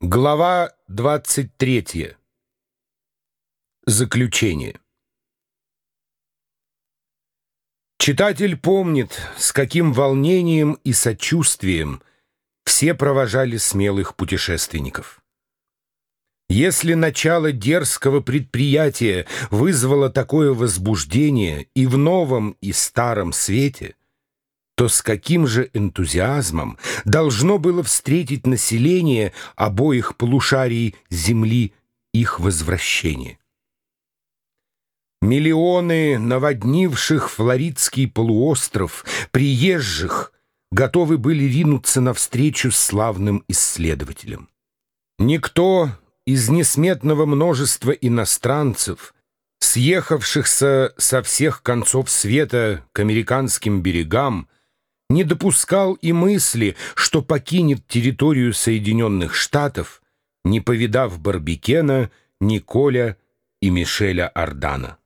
Глава 23. Заключение. Читатель помнит, с каким волнением и сочувствием все провожали смелых путешественников. Если начало дерзкого предприятия вызвало такое возбуждение и в новом, и старом свете, то с каким же энтузиазмом должно было встретить население обоих полушарий Земли их возвращение. Миллионы наводнивших Флоридский полуостров, приезжих, готовы были ринуться навстречу славным исследователям. Никто из несметного множества иностранцев, съехавшихся со всех концов света к американским берегам, не допускал и мысли, что покинет территорию Соединенных Штатов, не повидав Барбикена, Николя и Мишеля Ардана.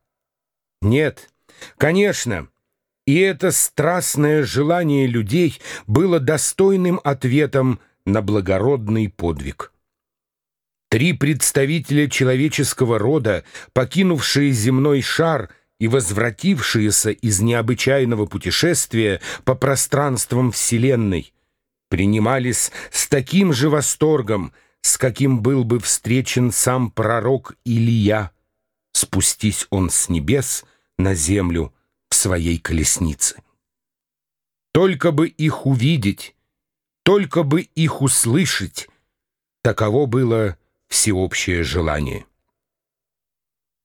Нет, конечно, и это страстное желание людей было достойным ответом на благородный подвиг. Три представителя человеческого рода, покинувшие земной шар — и возвратившиеся из необычайного путешествия по пространствам Вселенной принимались с таким же восторгом, с каким был бы встречен сам пророк Илия, спустись он с небес на землю в своей колеснице. Только бы их увидеть, только бы их услышать, таково было всеобщее желание.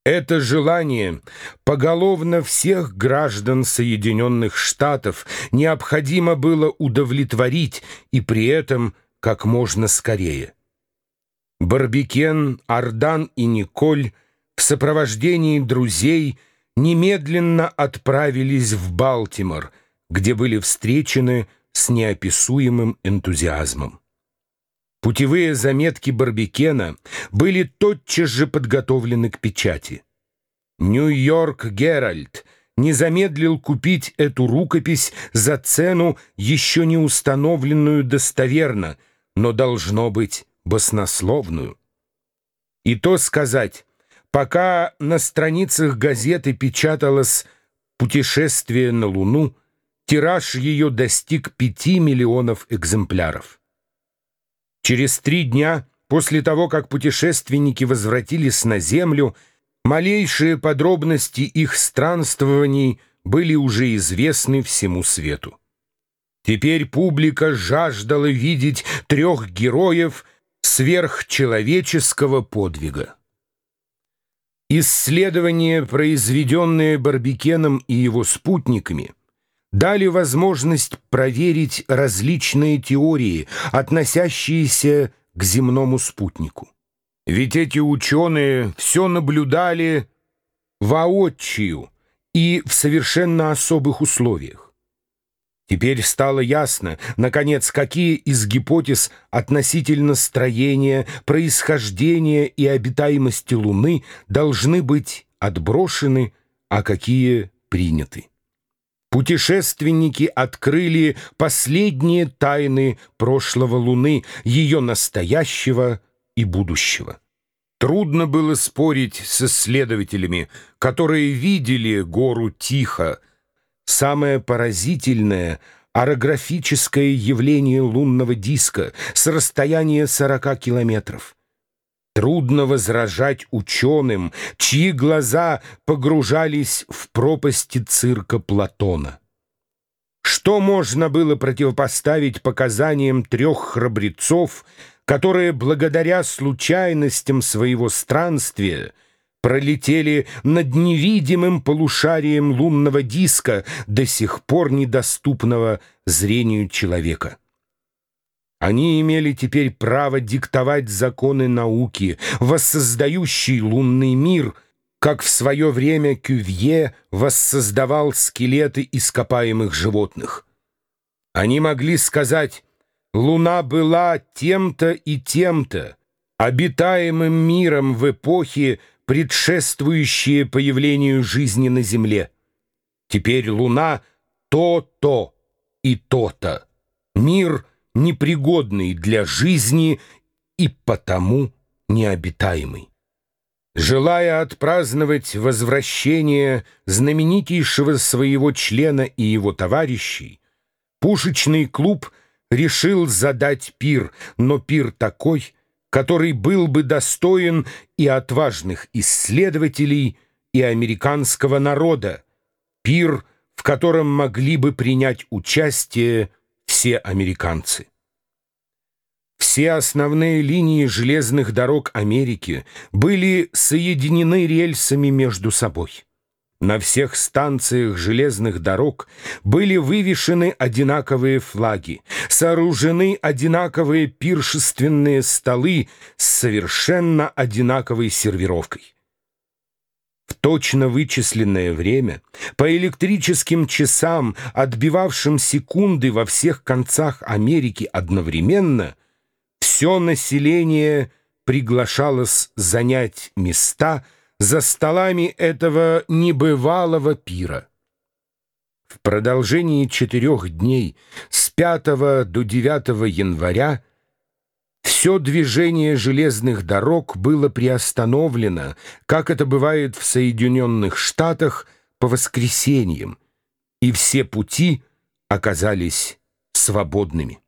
Это желание поголовно всех граждан Соединенных Штатов необходимо было удовлетворить и при этом как можно скорее. Барбикен, Ардан и Николь в сопровождении друзей немедленно отправились в Балтимор, где были встречены с неописуемым энтузиазмом. Путевые заметки Барбикена были тотчас же подготовлены к печати. Нью-Йорк Геральт не замедлил купить эту рукопись за цену, еще не установленную достоверно, но должно быть баснословную. И то сказать, пока на страницах газеты печаталось «Путешествие на Луну», тираж ее достиг пяти миллионов экземпляров. Через три дня после того, как путешественники возвратились на Землю, малейшие подробности их странствований были уже известны всему свету. Теперь публика жаждала видеть трех героев сверхчеловеческого подвига. Исследования, произведенные Барбикеном и его спутниками, дали возможность проверить различные теории, относящиеся к земному спутнику. Ведь эти ученые все наблюдали воочию и в совершенно особых условиях. Теперь стало ясно, наконец, какие из гипотез относительно строения, происхождения и обитаемости Луны должны быть отброшены, а какие приняты. Путешественники открыли последние тайны прошлого Луны, ее настоящего и будущего. Трудно было спорить с исследователями, которые видели гору Тихо, самое поразительное орографическое явление лунного диска с расстояния 40 километров. Трудно возражать ученым, чьи глаза погружались в пропасти цирка Платона. Что можно было противопоставить показаниям трех храбрецов, которые благодаря случайностям своего странствия пролетели над невидимым полушарием лунного диска, до сих пор недоступного зрению человека? Они имели теперь право диктовать законы науки, воссоздающий лунный мир, как в свое время Кювье воссоздавал скелеты ископаемых животных. Они могли сказать «Луна была тем-то и тем-то, обитаемым миром в эпохе, предшествующие появлению жизни на Земле. Теперь Луна то-то и то-то. Мир — непригодный для жизни и потому необитаемый. Желая отпраздновать возвращение знаменитейшего своего члена и его товарищей, пушечный клуб решил задать пир, но пир такой, который был бы достоин и отважных исследователей, и американского народа, пир, в котором могли бы принять участие все американцы. Все основные линии железных дорог Америки были соединены рельсами между собой. На всех станциях железных дорог были вывешены одинаковые флаги, сооружены одинаковые пиршественные столы с совершенно одинаковой сервировкой. В точно вычисленное время, по электрическим часам, отбивавшим секунды во всех концах Америки одновременно – все население приглашалось занять места за столами этого небывалого пира. В продолжении четырех дней с 5 до 9 января все движение железных дорог было приостановлено, как это бывает в Соединенных Штатах по воскресеньям, и все пути оказались свободными.